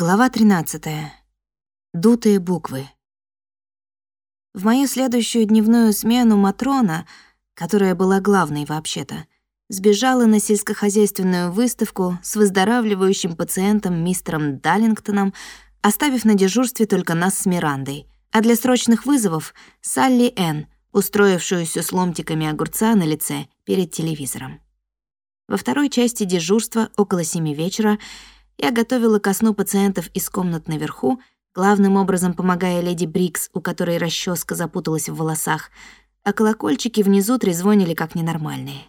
Глава 13. Дутые буквы. В мою следующую дневную смену Матрона, которая была главной вообще-то, сбежала на сельскохозяйственную выставку с выздоравливающим пациентом мистером Даллингтоном, оставив на дежурстве только нас с Мирандой, а для срочных вызовов — Салли Энн, устроившуюся с ломтиками огурца на лице перед телевизором. Во второй части дежурства, около семи вечера, я готовила ко сну пациентов из комнат наверху, главным образом помогая леди Брикс, у которой расческа запуталась в волосах, а колокольчики внизу трезвонили как ненормальные.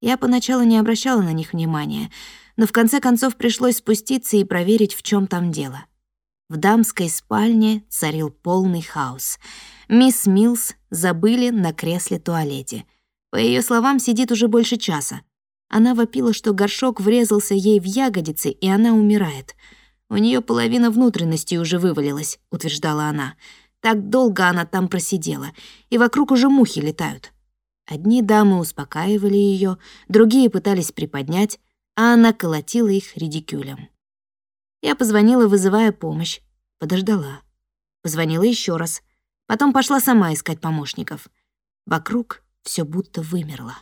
Я поначалу не обращала на них внимания, но в конце концов пришлось спуститься и проверить, в чем там дело. В дамской спальне царил полный хаос. Мисс Милс забыли на кресле-туалете. По ее словам, сидит уже больше часа. Она вопила, что горшок врезался ей в ягодицы, и она умирает. У нее половина внутренности уже вывалилась, утверждала она. Так долго она там просидела, и вокруг уже мухи летают. Одни дамы успокаивали ее, другие пытались приподнять, а она колотила их редикюлем. Я позвонила, вызывая помощь. Подождала. Позвонила еще раз. Потом пошла сама искать помощников. Вокруг все будто вымерло.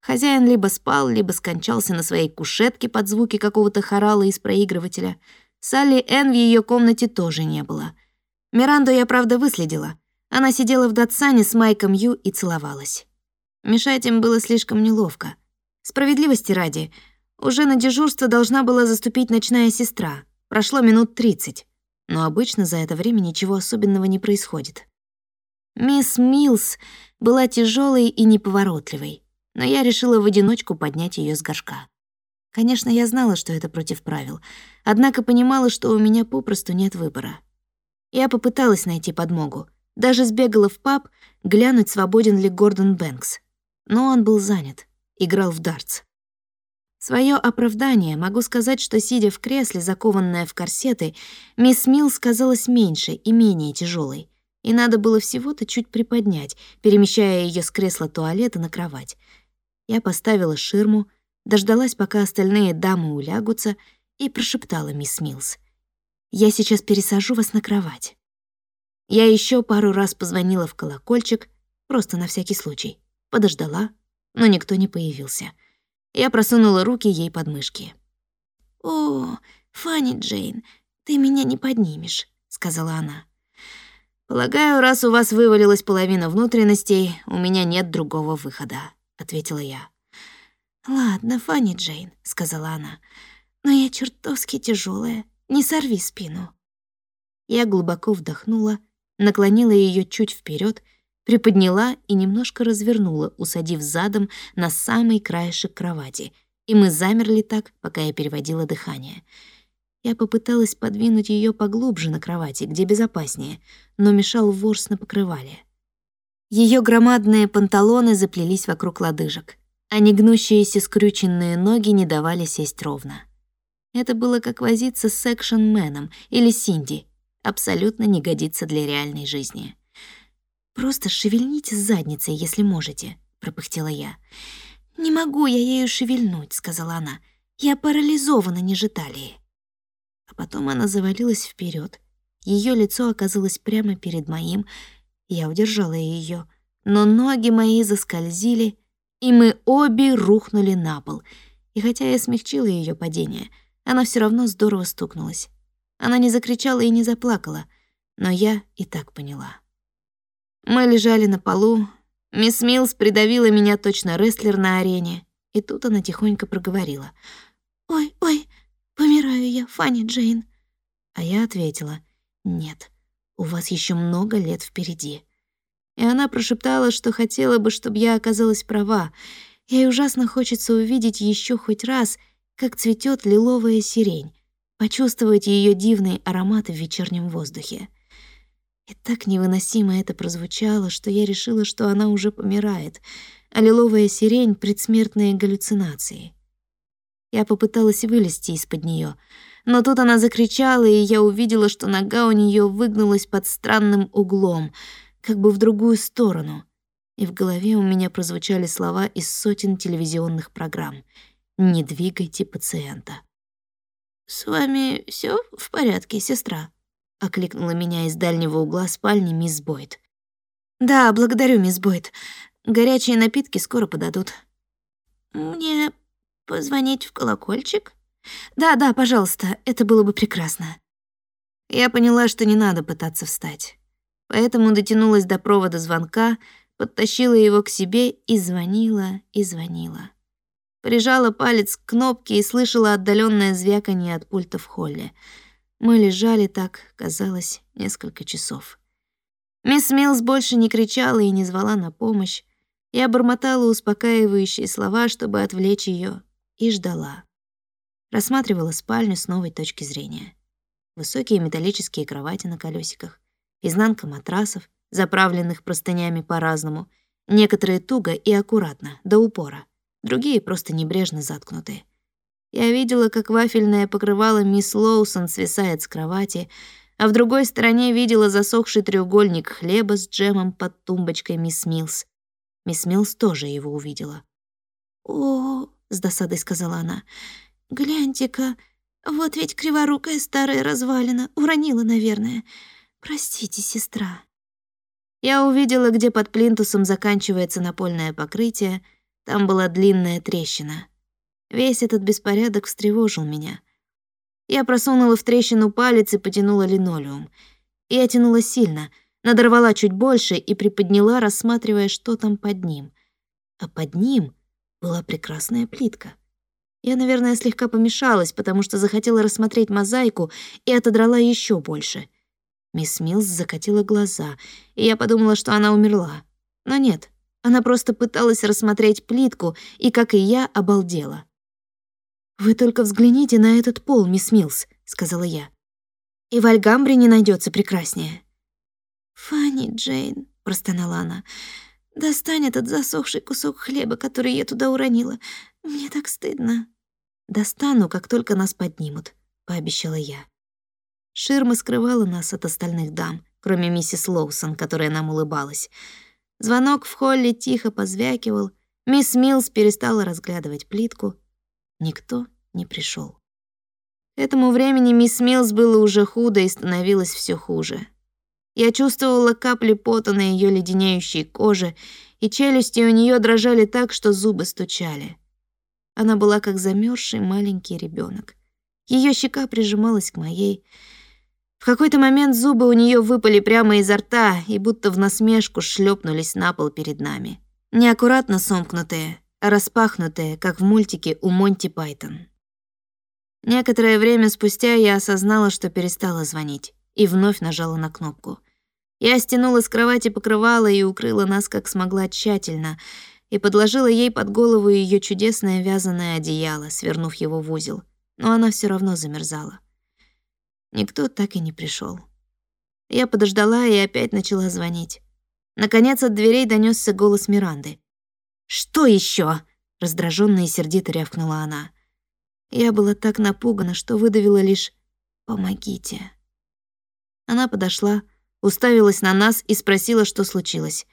Хозяин либо спал, либо скончался на своей кушетке под звуки какого-то хорала из проигрывателя. Салли Энн в ее комнате тоже не было. Миранду я, правда, выследила. Она сидела в Датсане с Майком Ю и целовалась. Мешать им было слишком неловко. Справедливости ради, уже на дежурство должна была заступить ночная сестра. Прошло минут тридцать, но обычно за это время ничего особенного не происходит. Мисс Милс была тяжелой и неповоротливой но я решила в одиночку поднять ее с горшка. Конечно, я знала, что это против правил, однако понимала, что у меня попросту нет выбора. Я попыталась найти подмогу, даже сбегала в паб, глянуть, свободен ли Гордон Бэнкс. Но он был занят, играл в дартс. Своё оправдание могу сказать, что, сидя в кресле, закованная в корсеты, мисс Милл казалась меньше и менее тяжелой, и надо было всего-то чуть приподнять, перемещая ее с кресла туалета на кровать — я поставила ширму, дождалась, пока остальные дамы улягутся, и прошептала мисс Милс. «Я сейчас пересажу вас на кровать». Я еще пару раз позвонила в колокольчик, просто на всякий случай. Подождала, но никто не появился. Я просунула руки ей под мышки. «О, Фанни Джейн, ты меня не поднимешь», — сказала она. «Полагаю, раз у вас вывалилась половина внутренностей, у меня нет другого выхода», ответила я. Ладно, Фанни Джейн, сказала она. Но я чертовски тяжелая. Не сорви спину. Я глубоко вдохнула, наклонила ее чуть вперед, приподняла и немножко развернула, усадив задом на самый краешек кровати. И мы замерли так, пока я переводила дыхание. Я попыталась подвинуть ее поглубже на кровати, где безопаснее, но мешал ворс на покрывале. Ее громадные панталоны заплелись вокруг лодыжек, а негнущиеся скрюченные ноги не давали сесть ровно. Это было как возиться с секшн-меном или Синди. Абсолютно не годится для реальной жизни. «Просто шевельните задницей, если можете», — пропыхтела я. «Не могу я ею шевельнуть», — сказала она. «Я парализована ниже талии». А потом она завалилась вперед. Ее лицо оказалось прямо перед моим, я удержала ее, но ноги мои заскользили, и мы обе рухнули на пол. И хотя я смягчила ее падение, она все равно здорово стукнулась. Она не закричала и не заплакала, но я и так поняла. Мы лежали на полу, мисс Милс придавила меня точно рестлер на арене, и тут она тихонько проговорила. «Ой, ой, помираю я, Фанни Джейн». А я ответила, «Нет, у вас еще много лет впереди. И она прошептала, что хотела бы, чтобы я оказалась права. Ей ужасно хочется увидеть еще хоть раз, как цветет лиловая сирень, почувствовать ее дивный аромат в вечернем воздухе. И так невыносимо это прозвучало, что я решила, что она уже помирает, а лиловая сирень — предсмертные галлюцинации. Я попыталась вылезти из-под нее, но тут она закричала, и я увидела, что нога у нее выгнулась под странным углом, как бы в другую сторону. И в голове у меня прозвучали слова из сотен телевизионных программ «Не двигайте пациента». «С вами все в порядке, сестра?» — окликнула меня из дальнего угла спальни мисс Бойд. «Да, благодарю, мисс Бойд. Горячие напитки скоро подадут». «Мне позвонить в колокольчик?» «Да, да, пожалуйста, это было бы прекрасно». Я поняла, что не надо пытаться встать. Поэтому дотянулась до провода звонка, подтащила его к себе и звонила, и звонила. Прижала палец к кнопке и слышала отдаленное звяканье от пульта в холле. Мы лежали так, казалось, несколько часов. Мисс Милс больше не кричала и не звала на помощь. Я бормотала успокаивающие слова, чтобы отвлечь ее, и ждала. Рассматривала спальню с новой точки зрения. Высокие металлические кровати на колесиках, изнанка матрасов, заправленных простынями по-разному, некоторые туго и аккуратно, до упора другие просто небрежно заткнуты. Я видела, как вафельное покрывало мисс Лоусон свисает с кровати, а в другой стороне видела засохший треугольник хлеба с джемом под тумбочкой мисс Милс. Мисс Милс тоже его увидела. «О, — с досадой сказала она, — гляньте-ка, вот ведь криворукая старая развалина, уронила, наверное. Простите, сестра». Я увидела, где под плинтусом заканчивается напольное покрытие — там была длинная трещина. Весь этот беспорядок встревожил меня. Я просунула в трещину палец и потянула линолеум. Я тянула сильно, надорвала чуть больше и приподняла, рассматривая, что там под ним. А под ним была прекрасная плитка. Я, наверное, слегка помешалась, потому что захотела рассмотреть мозаику и отодрала еще больше. Мисс Милс закатила глаза, и я подумала, что она умерла. Но нет, она просто пыталась рассмотреть плитку и, как и я, обалдела. «Вы только взгляните на этот пол, мисс Милс», — сказала я. «И в Альгамбре не найдется прекраснее». «Фанни Джейн», — простонала она, — «достань этот засохший кусок хлеба, который я туда уронила. Мне так стыдно». «Достану, как только нас поднимут», — пообещала я. Ширма скрывала нас от остальных дам, кроме миссис Лоусон, которая нам улыбалась. Звонок в холле тихо позвякивал. Мисс Милс перестала разглядывать плитку. Никто не пришел. К этому времени мисс Милс было уже худо и становилось все хуже. Я чувствовала капли пота на ее леденеющей коже, и челюсти у нее дрожали так, что зубы стучали. Она была как замерзший маленький ребенок. Ее щека прижималась к моей, в какой-то момент зубы у нее выпали прямо изо рта и будто в насмешку шлепнулись на пол перед нами. Неаккуратно сомкнутые, а распахнутые, как в мультике у Монти Пайтон. Некоторое время спустя я осознала, что перестала звонить, и вновь нажала на кнопку. Я стянула с кровати покрывало и укрыла нас как смогла тщательно, и подложила ей под голову ее чудесное вязаное одеяло, свернув его в узел, но она все равно замерзала. Никто так и не пришел. Я подождала и опять начала звонить. Наконец от дверей донесся голос Миранды. «Что еще? раздраженно и сердито рявкнула она. Я была так напугана, что выдавила лишь «помогите». Она подошла, уставилась на нас и спросила, что случилось.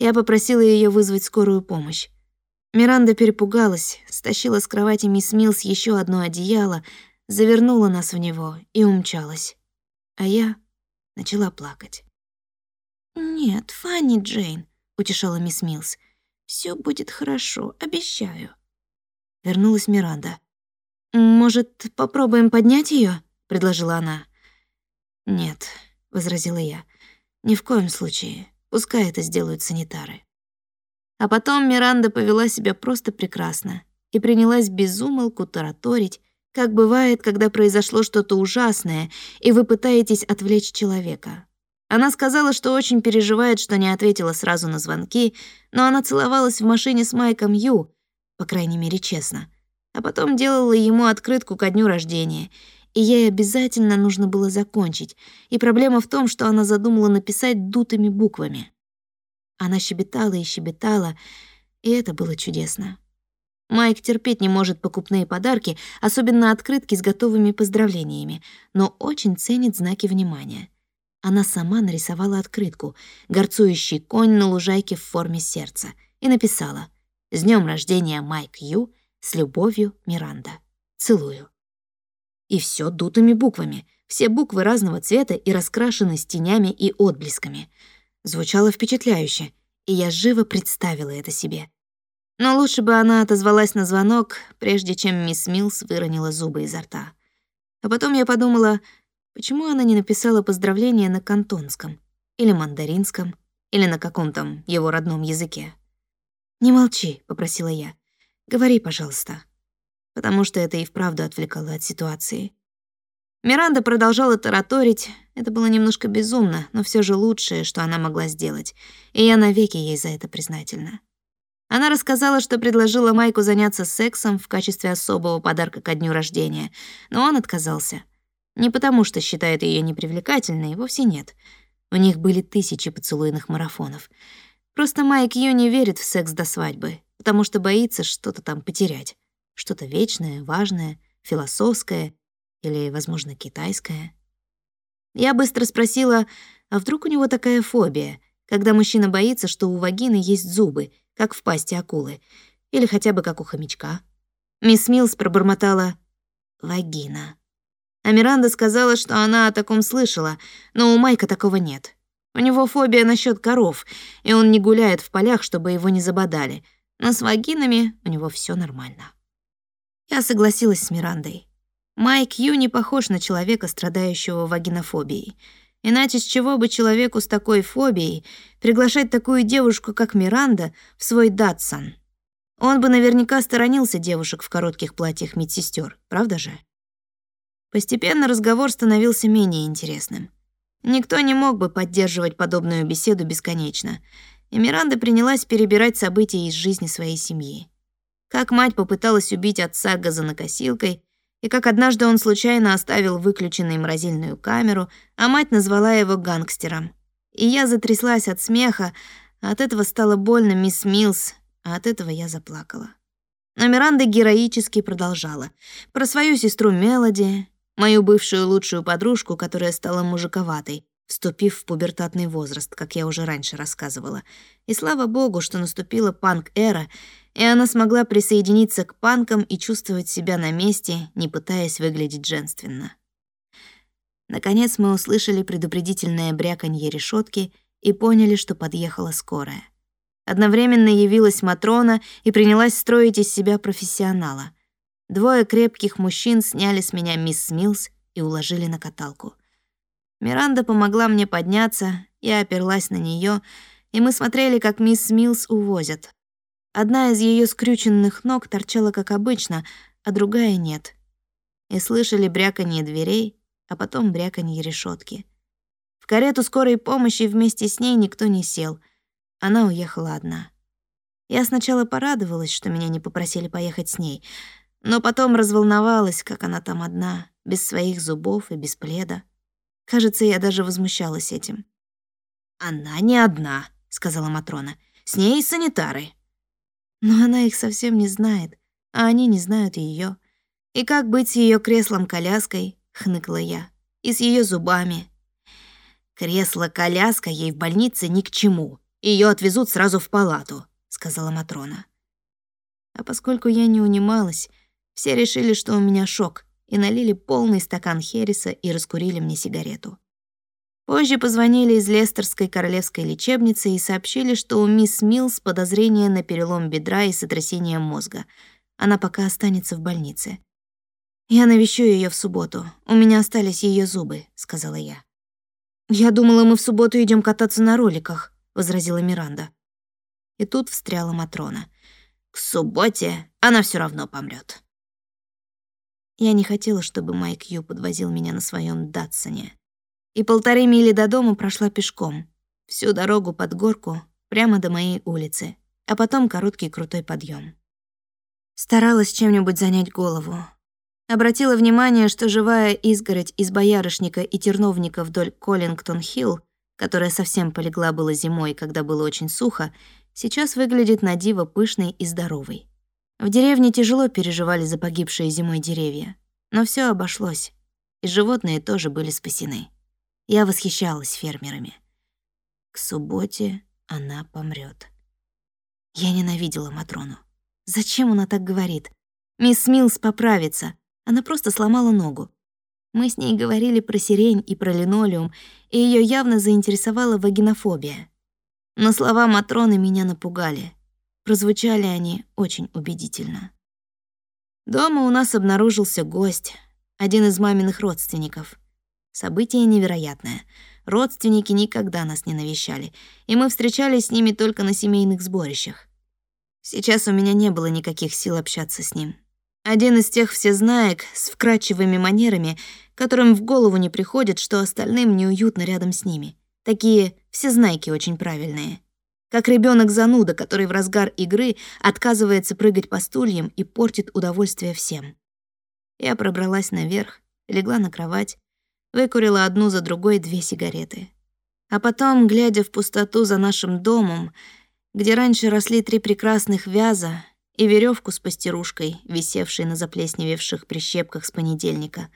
Я попросила ее вызвать скорую помощь. Миранда перепугалась, стащила с кровати мисс Милс еще одно одеяло, завернула нас в него и умчалась. А я начала плакать. «Нет, Фанни Джейн», — утешала мисс Милс, — «всё будет хорошо, обещаю». Вернулась Миранда. «Может, попробуем поднять её?» — предложила она. «Нет», — возразила я, — «ни в коем случае. Пускай это сделают санитары». А потом Миранда повела себя просто прекрасно и принялась безумолку тараторить, как бывает, когда произошло что-то ужасное, и вы пытаетесь отвлечь человека. Она сказала, что очень переживает, что не ответила сразу на звонки, но она целовалась в машине с Майком Ю, по крайней мере, честно. А потом делала ему открытку ко дню рождения, и ей обязательно нужно было закончить. И проблема в том, что она задумала написать дутыми буквами. Она щебетала и щебетала, и это было чудесно. Майк терпеть не может покупные подарки, особенно открытки с готовыми поздравлениями, но очень ценит знаки внимания. Она сама нарисовала открытку, горцующий конь на лужайке в форме сердца, и написала «С днем рождения, Майк Ю, с любовью, Миранда. Целую». И все дутыми буквами. Все буквы разного цвета и раскрашены с тенями и отблесками. Звучало впечатляюще, и я живо представила это себе. Но лучше бы она отозвалась на звонок, прежде чем мисс Милс выронила зубы изо рта. А потом я подумала, почему она не написала поздравление на кантонском или мандаринском, или на каком-то его родном языке. «Не молчи», — попросила я. «Говори, пожалуйста». Потому что это и вправду отвлекало от ситуации. Миранда продолжала тараторить. Это было немножко безумно, но все же лучшее, что она могла сделать. И я навеки ей за это признательна. Она рассказала, что предложила Майку заняться сексом в качестве особого подарка ко дню рождения, но он отказался. Не потому, что считает ее непривлекательной, вовсе нет. У них были тысячи поцелуйных марафонов. Просто Майк Ю не верит в секс до свадьбы, потому что боится что-то там потерять. Что-то вечное, важное, философское или, возможно, китайское. Я быстро спросила, а вдруг у него такая фобия, когда мужчина боится, что у вагины есть зубы, как в пасти акулы, или хотя бы как у хомячка. Мисс Милс пробормотала «вагина». А Миранда сказала, что она о таком слышала, но у Майка такого нет. У него фобия насчет коров, и он не гуляет в полях, чтобы его не забодали. Но с вагинами у него все нормально. Я согласилась с Мирандой. Майк Ю не похож на человека, страдающего вагинофобией. Иначе с чего бы человеку с такой фобией приглашать такую девушку, как Миранда, в свой датсан? Он бы наверняка сторонился девушек в коротких платьях медсестер, правда же? Постепенно разговор становился менее интересным. Никто не мог бы поддерживать подобную беседу бесконечно, и Миранда принялась перебирать события из жизни своей семьи. Как мать попыталась убить отца газонокосилкой, и как однажды он случайно оставил выключенной морозильную камеру, а мать назвала его гангстером. И я затряслась от смеха, а от этого стало больно мисс Милс, а от этого я заплакала. Но Миранда героически продолжала. Про свою сестру Мелоди, мою бывшую лучшую подружку, которая стала мужиковатой, вступив в пубертатный возраст, как я уже раньше рассказывала. И слава богу, что наступила панк-эра, и она смогла присоединиться к панкам и чувствовать себя на месте, не пытаясь выглядеть женственно. Наконец мы услышали предупредительное бряканье решетки и поняли, что подъехала скорая. Одновременно явилась Матрона и принялась строить из себя профессионала. Двое крепких мужчин сняли с меня мисс Милс и уложили на каталку. Миранда помогла мне подняться, я оперлась на нее, и мы смотрели, как мисс Милс увозят. Одна из ее скрюченных ног торчала как обычно, а другая нет. И слышали бряканье дверей, а потом бряканье решетки. В карету скорой помощи вместе с ней никто не сел. Она уехала одна. Я сначала порадовалась, что меня не попросили поехать с ней, но потом разволновалась, как она там одна, без своих зубов и без пледа. Кажется, я даже возмущалась этим. «Она не одна», — сказала Матрона. «С ней санитары». Но она их совсем не знает, а они не знают ее. И как быть с ее креслом-коляской, хныкла я, и с ее зубами. Кресло-коляска ей в больнице ни к чему. Ее отвезут сразу в палату, сказала Матрона. А поскольку я не унималась, все решили, что у меня шок, и налили полный стакан хереса и раскурили мне сигарету. Позже позвонили из Лестерской королевской лечебницы и сообщили, что у мисс Милс подозрение на перелом бедра и сотрясение мозга. Она пока останется в больнице. «Я навещу ее в субботу. У меня остались ее зубы», — сказала я. «Я думала, мы в субботу идем кататься на роликах», — возразила Миранда. И тут встряла Матрона. «К субботе она все равно помрет. Я не хотела, чтобы Майк Ю подвозил меня на своем Датсоне и полторы мили до дома прошла пешком. Всю дорогу под горку, прямо до моей улицы, а потом короткий крутой подъем. Старалась чем-нибудь занять голову. Обратила внимание, что живая изгородь из боярышника и терновника вдоль Коллингтон-Хилл, которая совсем полегла было зимой, когда было очень сухо, сейчас выглядит на диво пышной и здоровой. В деревне тяжело переживали за погибшие зимой деревья, но все обошлось, и животные тоже были спасены. Я восхищалась фермерами. К субботе она помрет. Я ненавидела Матрону. Зачем она так говорит? Мисс Милс поправится. Она просто сломала ногу. Мы с ней говорили про сирень и про линолеум, и ее явно заинтересовала вагинофобия. Но слова Матроны меня напугали. Прозвучали они очень убедительно. Дома у нас обнаружился гость, один из маминых родственников. Событие невероятное. Родственники никогда нас не навещали, и мы встречались с ними только на семейных сборищах. Сейчас у меня не было никаких сил общаться с ним. Один из тех всезнаек с вкрадчивыми манерами, которым в голову не приходит, что остальным неуютно рядом с ними. Такие всезнайки очень правильные. Как ребенок зануда который в разгар игры отказывается прыгать по стульям и портит удовольствие всем. Я пробралась наверх, легла на кровать, выкурила одну за другой две сигареты. А потом, глядя в пустоту за нашим домом, где раньше росли три прекрасных вяза и веревку с пастерушкой, висевшей на заплесневевших прищепках с понедельника,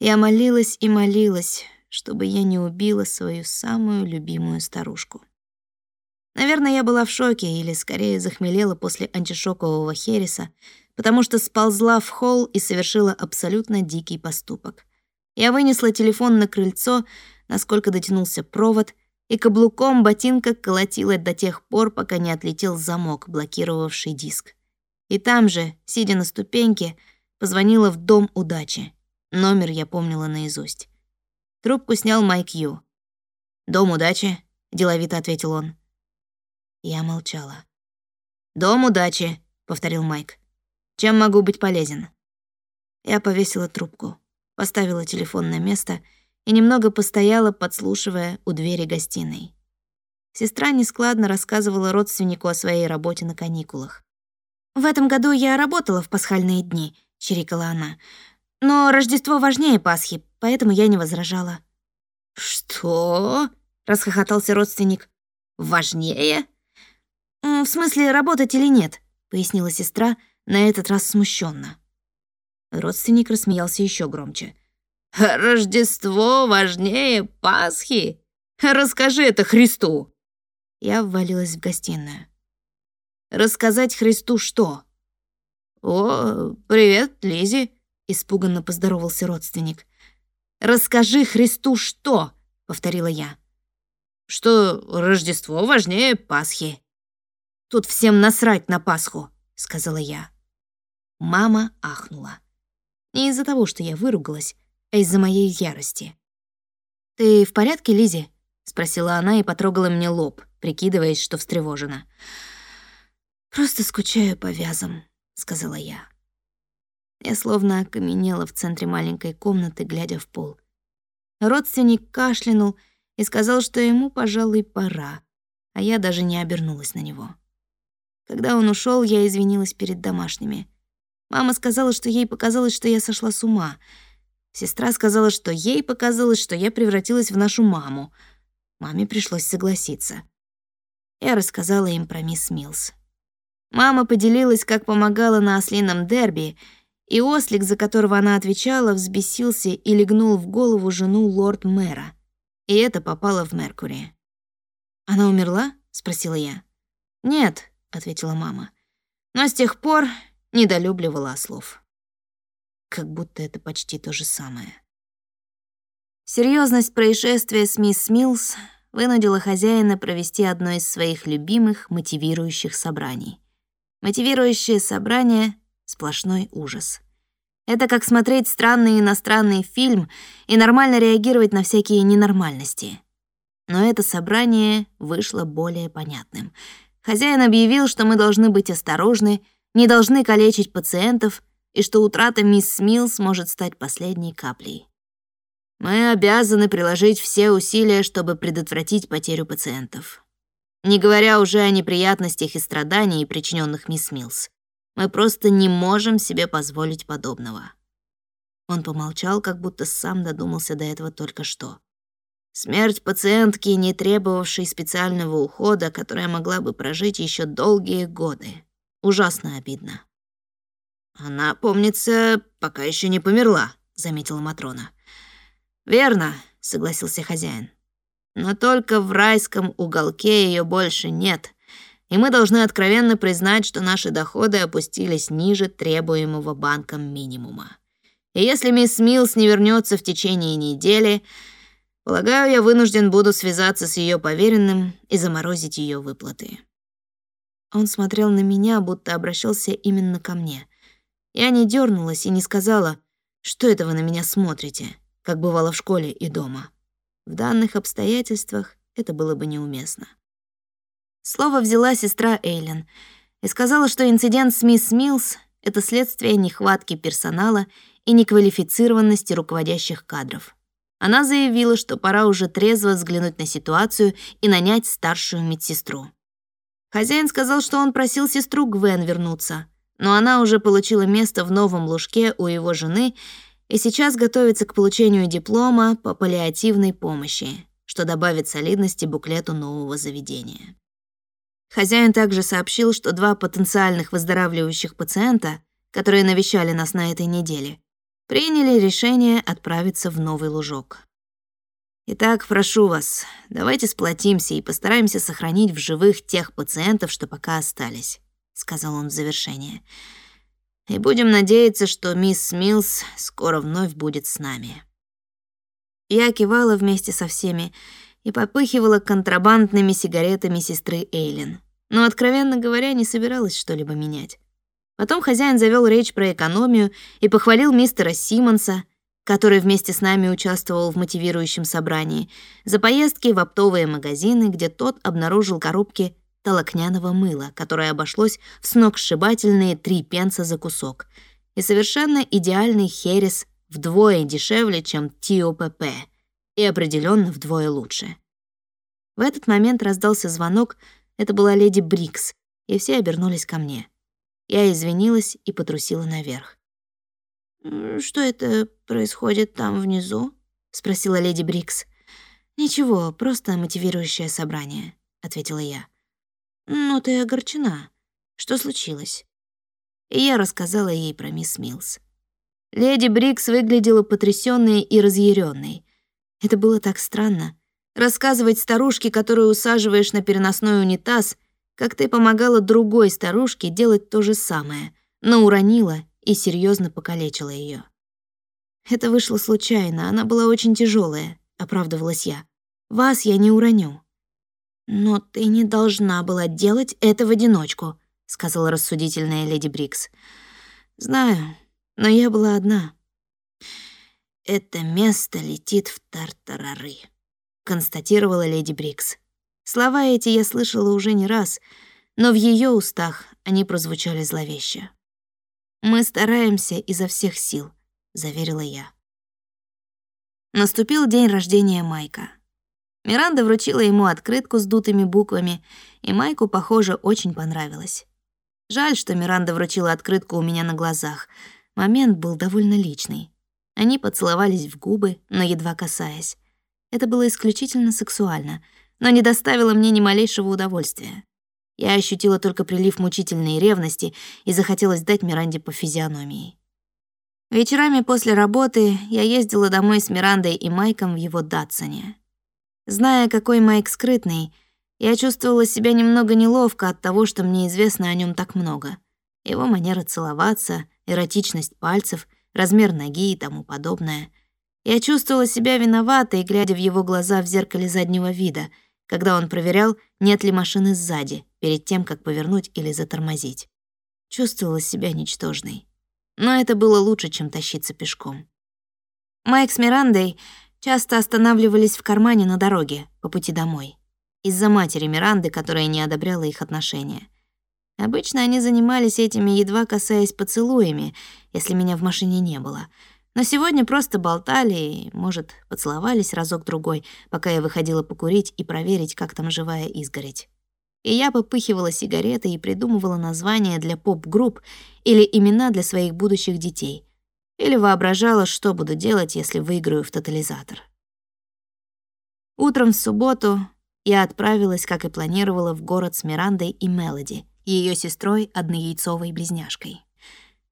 я молилась и молилась, чтобы я не убила свою самую любимую старушку. Наверное, я была в шоке или, скорее, захмелела после антишокового хереса, потому что сползла в холл и совершила абсолютно дикий поступок. Я вынесла телефон на крыльцо, насколько дотянулся провод, и каблуком ботинка колотила до тех пор, пока не отлетел замок, блокировавший диск. И там же, сидя на ступеньке, позвонила в дом удачи. Номер я помнила наизусть. Трубку снял Майк Ю. «Дом удачи», — деловито ответил он. Я молчала. «Дом удачи», — повторил Майк. Чем могу быть полезен?» Я повесила трубку, поставила телефон на место и немного постояла, подслушивая у двери гостиной. Сестра нескладно рассказывала родственнику о своей работе на каникулах. «В этом году я работала в пасхальные дни», — чирикала она. «Но Рождество важнее Пасхи, поэтому я не возражала». «Что?» — расхохотался родственник. «Важнее?» «В смысле, работать или нет?» — пояснила сестра, — на этот раз смущенно. Родственник рассмеялся еще громче. «Рождество важнее Пасхи? Расскажи это Христу!» Я ввалилась в гостиную. «Рассказать Христу что?» «О, привет, Лизи, испуганно поздоровался родственник. «Расскажи Христу что?» — повторила я. «Что Рождество важнее Пасхи». «Тут всем насрать на Пасху», — сказала я. Мама ахнула. Не из-за того, что я выругалась, из-за моей ярости. «Ты в порядке, Лизи? спросила она и потрогала мне лоб, прикидываясь, что встревожена. «Просто скучаю по вязам», — сказала я. Я словно окаменела в центре маленькой комнаты, глядя в пол. Родственник кашлянул и сказал, что ему, пожалуй, пора, а я даже не обернулась на него. Когда он ушел, я извинилась перед домашними — Мама сказала, что ей показалось, что я сошла с ума. Сестра сказала, что ей показалось, что я превратилась в нашу маму. Маме пришлось согласиться. Я рассказала им про мисс Милс. Мама поделилась, как помогала на ослином дерби, и ослик, за которого она отвечала, взбесился и легнул в голову жену лорд-мэра. И это попало в Меркури. «Она умерла?» — спросила я. «Нет», — ответила мама. «Но с тех пор недолюбливала ослов. Как будто это почти то же самое. Серьезность происшествия с мисс Милс вынудила хозяина провести одно из своих любимых мотивирующих собраний. Мотивирующее собрание — сплошной ужас. Это как смотреть странный иностранный фильм и нормально реагировать на всякие ненормальности. Но это собрание вышло более понятным. Хозяин объявил, что мы должны быть осторожны — не должны калечить пациентов и что утрата мисс Милс может стать последней каплей. Мы обязаны приложить все усилия, чтобы предотвратить потерю пациентов. Не говоря уже о неприятностях и страданиях, причиненных мисс Милс. Мы просто не можем себе позволить подобного. Он помолчал, как будто сам додумался до этого только что. Смерть пациентки, не требовавшей специального ухода, которая могла бы прожить еще долгие годы. Ужасно обидно. Она, помнится, пока еще не померла, заметила Матрона. Верно, согласился хозяин. Но только в райском уголке ее больше нет, и мы должны откровенно признать, что наши доходы опустились ниже требуемого банком минимума. И если мисс Милс не вернется в течение недели, полагаю, я вынужден буду связаться с ее поверенным и заморозить ее выплаты. Он смотрел на меня, будто обращался именно ко мне. Я не дернулась и не сказала, что это вы на меня смотрите, как бывало в школе и дома. В данных обстоятельствах это было бы неуместно. Слово взяла сестра Эйлен и сказала, что инцидент с мисс Милс — это следствие нехватки персонала и неквалифицированности руководящих кадров. Она заявила, что пора уже трезво взглянуть на ситуацию и нанять старшую медсестру. Хозяин сказал, что он просил сестру Гвен вернуться, но она уже получила место в новом лужке у его жены и сейчас готовится к получению диплома по паллиативной помощи, что добавит солидности буклету нового заведения. Хозяин также сообщил, что два потенциальных выздоравливающих пациента, которые навещали нас на этой неделе, приняли решение отправиться в новый лужок. Итак, прошу вас, давайте сплотимся и постараемся сохранить в живых тех пациентов, что пока остались, сказал он в завершение. И будем надеяться, что мисс Милс скоро вновь будет с нами. Я кивала вместе со всеми и попыхивала контрабандными сигаретами сестры Эйлин, но откровенно говоря, не собиралась что-либо менять. Потом хозяин завел речь про экономию и похвалил мистера Симмонса, который вместе с нами участвовал в мотивирующем собрании, за поездки в оптовые магазины, где тот обнаружил коробки толокняного мыла, которое обошлось в сногсшибательные три пенса за кусок, и совершенно идеальный херес вдвое дешевле, чем ТИОПП, и определенно вдвое лучше. В этот момент раздался звонок, это была леди Брикс, и все обернулись ко мне. Я извинилась и потрусила наверх. «Что это происходит там внизу?» — спросила леди Брикс. «Ничего, просто мотивирующее собрание», — ответила я. «Но ты огорчена. Что случилось?» И я рассказала ей про мисс Милс. Леди Брикс выглядела потрясённой и разъярённой. Это было так странно. Рассказывать старушке, которую усаживаешь на переносной унитаз, как ты помогала другой старушке делать то же самое, но уронила и серьезно покалечила ее. Это вышло случайно, она была очень тяжелая, оправдывалась я. Вас я не уроню. Но ты не должна была делать это в одиночку, сказала рассудительная леди Брикс. Знаю, но я была одна. Это место летит в тартарары, констатировала леди Брикс. Слова эти я слышала уже не раз, но в ее устах они прозвучали зловеще. Мы стараемся изо всех сил, заверила я. Наступил день рождения Майка. Миранда вручила ему открытку с дутыми буквами, и Майку, похоже, очень понравилось. Жаль, что Миранда вручила открытку у меня на глазах. Момент был довольно личный. Они поцеловались в губы, но едва касаясь. Это было исключительно сексуально, но не доставило мне ни малейшего удовольствия. Я ощутила только прилив мучительной ревности и захотелось дать Миранде по физиономии. Вечерами после работы я ездила домой с Мирандой и Майком в его Датсоне. Зная, какой Майк скрытный, я чувствовала себя немного неловко от того, что мне известно о нем так много. Его манера целоваться, эротичность пальцев, размер ноги и тому подобное. Я чувствовала себя виноватой, глядя в его глаза в зеркале заднего вида, когда он проверял, нет ли машины сзади, перед тем, как повернуть или затормозить. Чувствовала себя ничтожной. Но это было лучше, чем тащиться пешком. Майк с Мирандой часто останавливались в кармане на дороге по пути домой. Из-за матери Миранды, которая не одобряла их отношения. Обычно они занимались этими, едва касаясь поцелуями, если меня в машине не было. Но сегодня просто болтали и, может, поцеловались разок-другой, пока я выходила покурить и проверить, как там живая изгородь и я попыхивала сигареты и придумывала названия для поп-групп или имена для своих будущих детей, или воображала, что буду делать, если выиграю в тотализатор. Утром в субботу я отправилась, как и планировала, в город с Мирандой и Мелоди, ее сестрой однояйцовой близняшкой.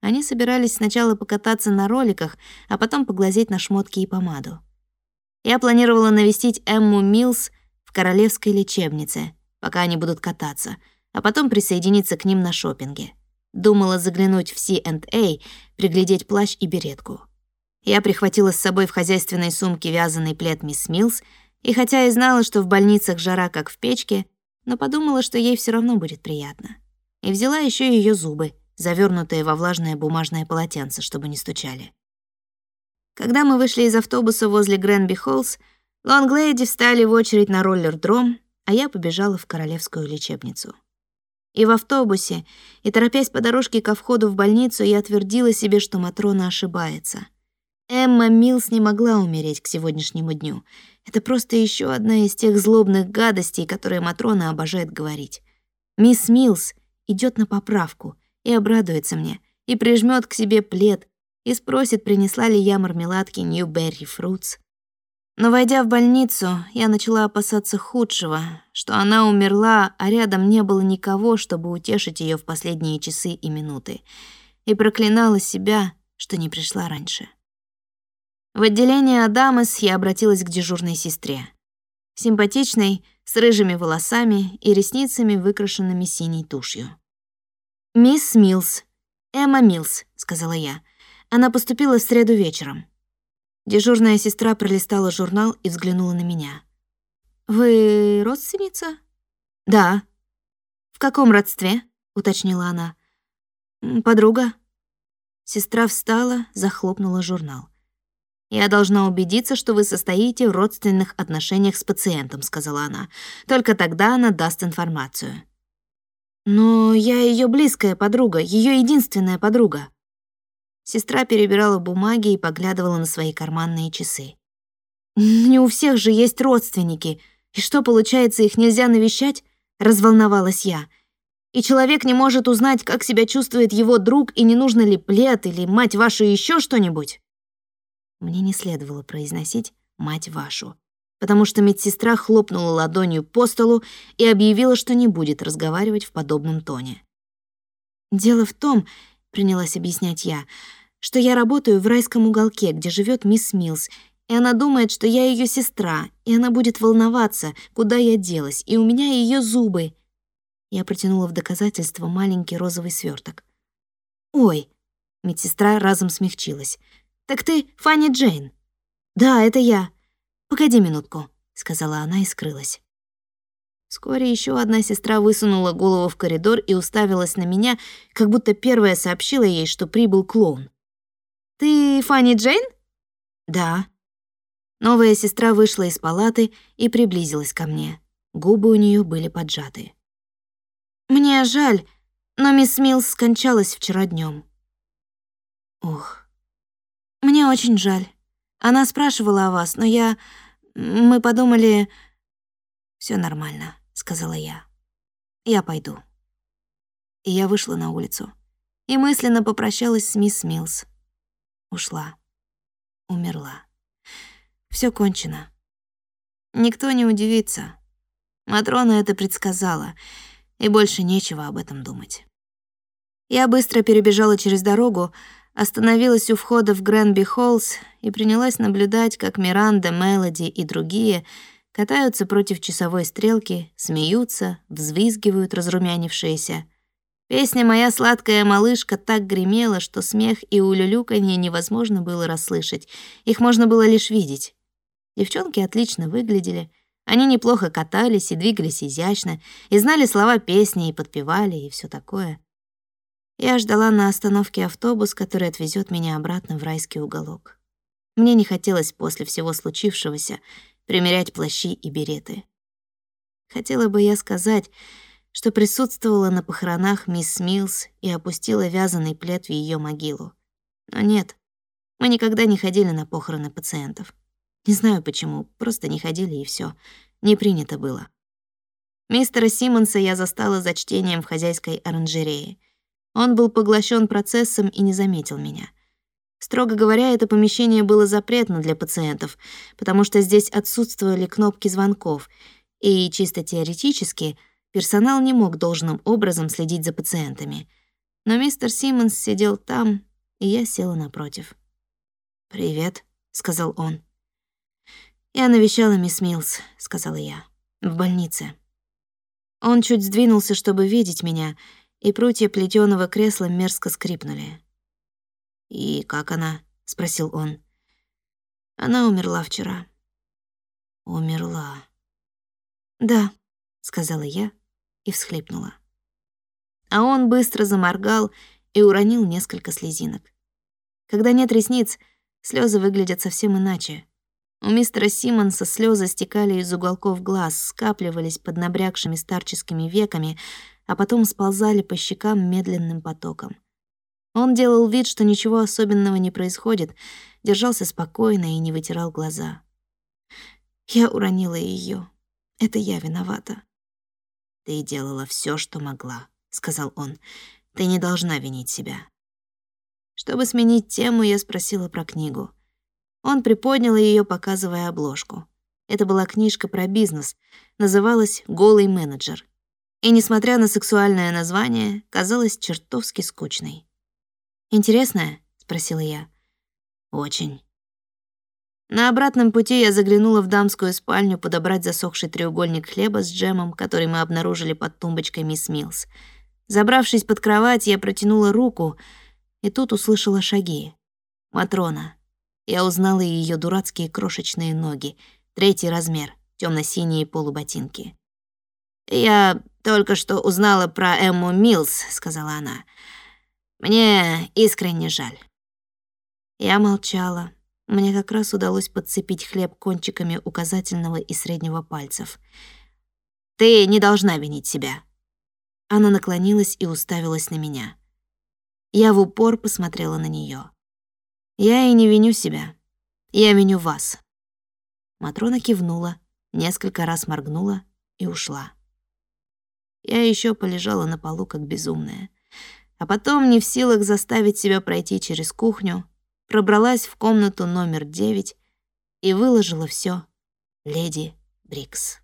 Они собирались сначала покататься на роликах, а потом поглазеть на шмотки и помаду. Я планировала навестить Эмму Милс в королевской лечебнице — пока они будут кататься, а потом присоединиться к ним на шопинге. Думала заглянуть в C&A, приглядеть плащ и беретку. Я прихватила с собой в хозяйственной сумке вязаный плед мисс Милс, и хотя и знала, что в больницах жара как в печке, но подумала, что ей все равно будет приятно. И взяла еще ее зубы, завернутые во влажное бумажное полотенце, чтобы не стучали. Когда мы вышли из автобуса возле Гренби Холлс, Лонглейди встали в очередь на роллер-дром, а я побежала в королевскую лечебницу. И в автобусе, и торопясь по дорожке ко входу в больницу, я твердила себе, что Матрона ошибается — Эмма Милс не могла умереть к сегодняшнему дню. Это просто еще одна из тех злобных гадостей, которые Матрона обожает говорить. Мисс Милс идет на поправку и обрадуется мне, и прижмет к себе плед, и спросит, принесла ли я мармеладки Ньюберри Фрутс. Но войдя в больницу, я начала опасаться худшего, что она умерла, а рядом не было никого, чтобы утешить ее в последние часы и минуты, и проклинала себя, что не пришла раньше. В отделение Адамас я обратилась к дежурной сестре. Симпатичной, с рыжими волосами и ресницами, выкрашенными синей тушью. «Мисс Милс, Эмма Милс», — сказала я. Она поступила в среду вечером. Дежурная сестра пролистала журнал и взглянула на меня. «Вы родственница?» «Да». «В каком родстве?» — уточнила она. «Подруга». Сестра встала, захлопнула журнал. «Я должна убедиться, что вы состоите в родственных отношениях с пациентом», — сказала она. «Только тогда она даст информацию». «Но я ее близкая подруга, ее единственная подруга». Сестра перебирала бумаги и поглядывала на свои карманные часы. «Не у всех же есть родственники. И что, получается, их нельзя навещать?» — разволновалась я. «И человек не может узнать, как себя чувствует его друг, и не нужно ли плед или, мать вашу, еще что-нибудь?» Мне не следовало произносить «мать вашу», потому что медсестра хлопнула ладонью по столу и объявила, что не будет разговаривать в подобном тоне. «Дело в том», — принялась объяснять я, «что я работаю в райском уголке, где живет мисс Милс, и она думает, что я ее сестра, и она будет волноваться, куда я делась, и у меня ее зубы». Я протянула в доказательство маленький розовый сверток. «Ой!» — медсестра разом смягчилась — «Так ты Фанни Джейн?» «Да, это я. Погоди минутку», — сказала она и скрылась. Вскоре еще одна сестра высунула голову в коридор и уставилась на меня, как будто первая сообщила ей, что прибыл клоун. «Ты Фанни Джейн?» «Да». Новая сестра вышла из палаты и приблизилась ко мне. Губы у нее были поджаты. «Мне жаль, но мисс Милс скончалась вчера днем. Ох, мне очень жаль. Она спрашивала о вас, но я... Мы подумали... Все нормально», — сказала я. «Я пойду». И я вышла на улицу. И мысленно попрощалась с мисс Милс. Ушла. Умерла. Все кончено. Никто не удивится. Матрона это предсказала, и больше нечего об этом думать. Я быстро перебежала через дорогу, остановилась у входа в Гренби Холлс и принялась наблюдать, как Миранда, Мелоди и другие катаются против часовой стрелки, смеются, взвизгивают разрумянившиеся. Песня «Моя сладкая малышка» так гремела, что смех и улюлюканье невозможно было расслышать, их можно было лишь видеть. Девчонки отлично выглядели, они неплохо катались и двигались изящно, и знали слова песни, и подпевали, и все такое. Я ждала на остановке автобус, который отвезет меня обратно в райский уголок. Мне не хотелось после всего случившегося примерять плащи и береты. Хотела бы я сказать, что присутствовала на похоронах мисс Милс и опустила вязаный плед в ее могилу. Но нет, мы никогда не ходили на похороны пациентов. Не знаю почему, просто не ходили и все. Не принято было. Мистера Симмонса я застала за чтением в хозяйской оранжерее — он был поглощен процессом и не заметил меня. Строго говоря, это помещение было запретно для пациентов, потому что здесь отсутствовали кнопки звонков, и чисто теоретически персонал не мог должным образом следить за пациентами. Но мистер Симмонс сидел там, и я села напротив. «Привет», — сказал он. «Я навещала мисс Милс», — сказала я, — «в больнице». Он чуть сдвинулся, чтобы видеть меня, и прутья плетёного кресла мерзко скрипнули. «И как она?» — спросил он. Она умерла вчера. Умерла. Да, сказала я и всхлипнула. А он быстро заморгал и уронил несколько слезинок. Когда нет ресниц, слезы выглядят совсем иначе. У мистера Симмонса слезы стекали из уголков глаз, скапливались под набрякшими старческими веками, а потом сползали по щекам медленным потоком. Он делал вид, что ничего особенного не происходит, держался спокойно и не вытирал глаза. Я уронила ее. Это я виновата. Ты делала все, что могла, сказал он. Ты не должна винить себя. Чтобы сменить тему, я спросила про книгу. Он приподнял ее, показывая обложку. Это была книжка про бизнес, называлась «Голый менеджер». И, несмотря на сексуальное название, казалась чертовски скучной. «Интересная?» — спросила я. «Очень». На обратном пути я заглянула в дамскую спальню подобрать засохший треугольник хлеба с джемом, который мы обнаружили под тумбочкой мисс Милс. Забравшись под кровать, я протянула руку, и тут услышала шаги. Матрона. Я узнала ее дурацкие крошечные ноги, третий размер, темно синие полуботинки. «Я только что узнала про Эмму Милс», — сказала она. «Мне искренне жаль». Я молчала. Мне как раз удалось подцепить хлеб кончиками указательного и среднего пальцев. «Ты не должна винить себя». Она наклонилась и уставилась на меня. Я в упор посмотрела на нее. Я и не виню себя. Я виню вас. Матрона кивнула, несколько раз моргнула и ушла. Я еще полежала на полу как безумная. А потом, не в силах заставить себя пройти через кухню, пробралась в комнату номер девять и выложила все леди Брикс.